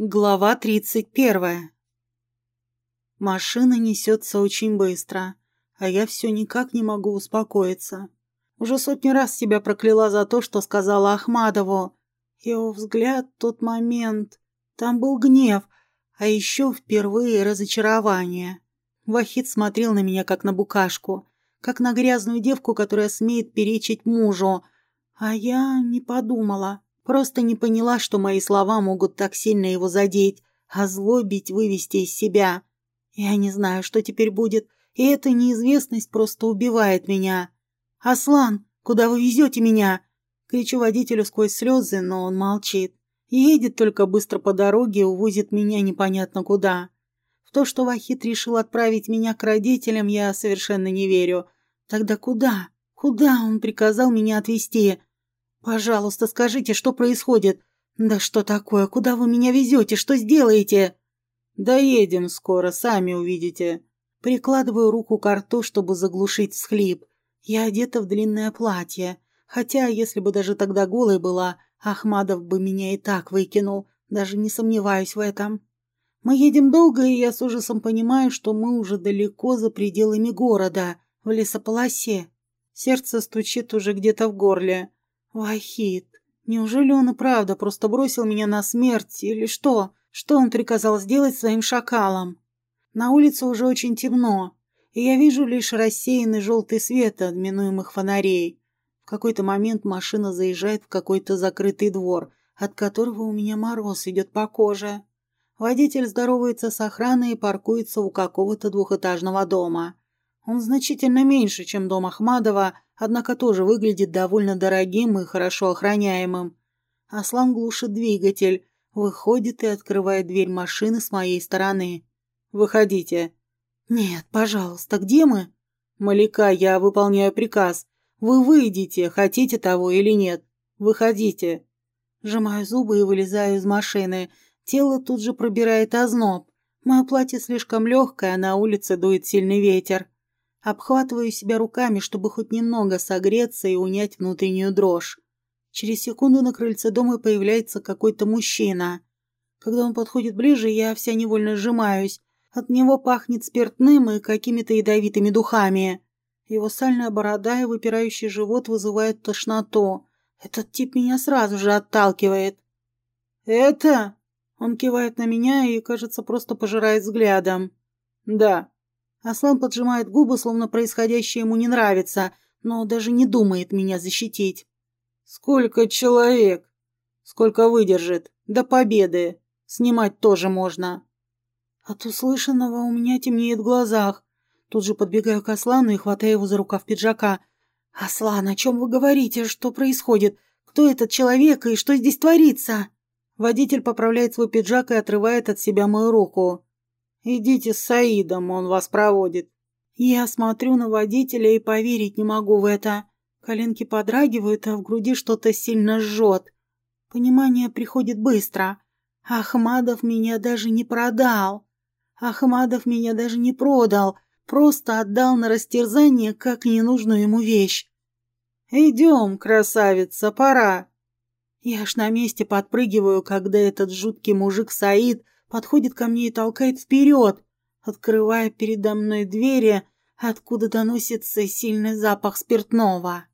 Глава тридцать первая. Машина несется очень быстро, а я все никак не могу успокоиться. Уже сотни раз себя прокляла за то, что сказала Ахмадову. Его взгляд, тот момент, там был гнев, а еще впервые разочарование. Вахид смотрел на меня, как на букашку, как на грязную девку, которая смеет перечить мужу. А я не подумала. Просто не поняла, что мои слова могут так сильно его задеть, озлобить, вывести из себя. Я не знаю, что теперь будет, и эта неизвестность просто убивает меня. «Аслан, куда вы везете меня?» Кричу водителю сквозь слезы, но он молчит. Едет только быстро по дороге и увозит меня непонятно куда. В то, что Вахид решил отправить меня к родителям, я совершенно не верю. Тогда куда? Куда он приказал меня отвезти? «Пожалуйста, скажите, что происходит?» «Да что такое? Куда вы меня везете? Что сделаете?» «Доедем скоро, сами увидите». Прикладываю руку к рту, чтобы заглушить всхлип. Я одета в длинное платье. Хотя, если бы даже тогда голой была, Ахмадов бы меня и так выкинул. Даже не сомневаюсь в этом. Мы едем долго, и я с ужасом понимаю, что мы уже далеко за пределами города, в лесополосе. Сердце стучит уже где-то в горле. Вахид, неужели он и правда просто бросил меня на смерть или что? Что он приказал сделать своим шакалам? На улице уже очень темно, и я вижу лишь рассеянный желтый свет от минуемых фонарей. В какой-то момент машина заезжает в какой-то закрытый двор, от которого у меня мороз идет по коже. Водитель здоровается с охраной и паркуется у какого-то двухэтажного дома. Он значительно меньше, чем дом Ахмадова, однако тоже выглядит довольно дорогим и хорошо охраняемым. Аслан глушит двигатель, выходит и открывает дверь машины с моей стороны. «Выходите». «Нет, пожалуйста, где мы?» «Маляка, я выполняю приказ. Вы выйдете, хотите того или нет. Выходите». Сжимаю зубы и вылезаю из машины. Тело тут же пробирает озноб. Мое платье слишком легкое, а на улице дует сильный ветер. Обхватываю себя руками, чтобы хоть немного согреться и унять внутреннюю дрожь. Через секунду на крыльце дома появляется какой-то мужчина. Когда он подходит ближе, я вся невольно сжимаюсь. От него пахнет спиртным и какими-то ядовитыми духами. Его сальная борода и выпирающий живот вызывают тошноту. Этот тип меня сразу же отталкивает. «Это?» Он кивает на меня и, кажется, просто пожирает взглядом. «Да», Аслан поджимает губы, словно происходящее ему не нравится, но даже не думает меня защитить. «Сколько человек? Сколько выдержит? До победы. Снимать тоже можно». От услышанного у меня темнеет в глазах. Тут же подбегаю к Аслану и хватаю его за рукав пиджака. «Аслан, о чем вы говорите? Что происходит? Кто этот человек и что здесь творится?» Водитель поправляет свой пиджак и отрывает от себя мою руку. Идите с Саидом, он вас проводит. Я смотрю на водителя и поверить не могу в это. Коленки подрагивают, а в груди что-то сильно жжет. Понимание приходит быстро. Ахмадов меня даже не продал. Ахмадов меня даже не продал, просто отдал на растерзание как ненужную ему вещь. «Идем, красавица, пора!» Я аж на месте подпрыгиваю, когда этот жуткий мужик Саид подходит ко мне и толкает вперед, открывая передо мной двери, откуда доносится сильный запах спиртного.